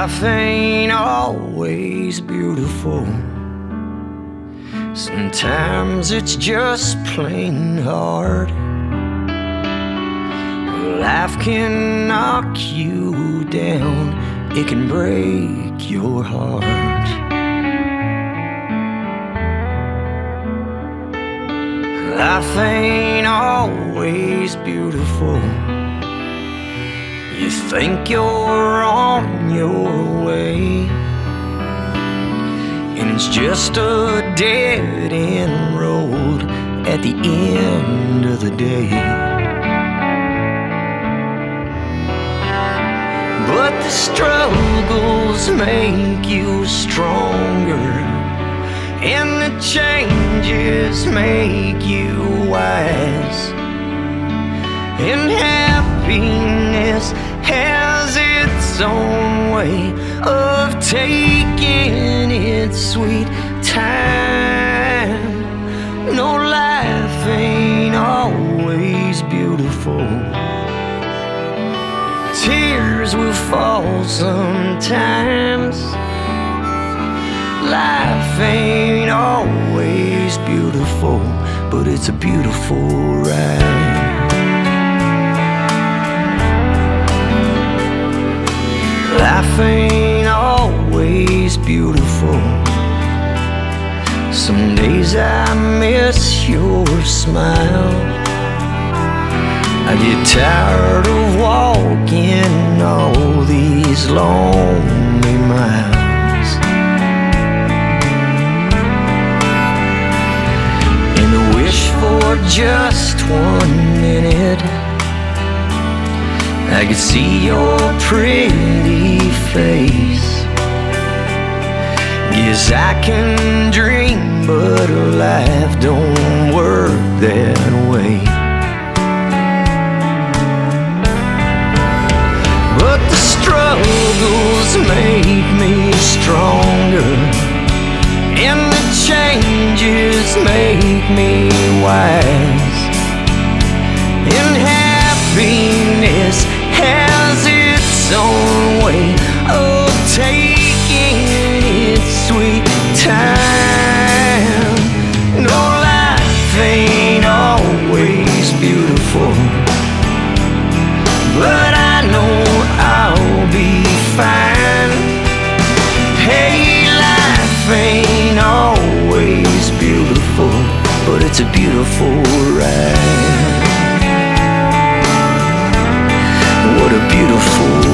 Life ain't always beautiful. Sometimes it's just plain hard. Life can knock you down, it can break your heart. Life ain't always beautiful. You think you're on your way, and it's just a dead end road at the end of the day. But the struggles make you stronger, and the changes make you wise. And happiness has its own way of taking its sweet time. No life ain't always beautiful. Tears will fall sometimes. Life ain't always beautiful, but it's a beautiful ride. Beautiful. Some days I miss your smile. I get tired of walking all these lonely miles. And I wish for just one minute. I could see your pretty face. Yes, I can dream, but life don't work that way. But the struggles make me stronger, and the changes make me wise. ain't always beautiful, but I know I'll be fine. Hey, life ain't always beautiful, but it's a beautiful ride. What a beautiful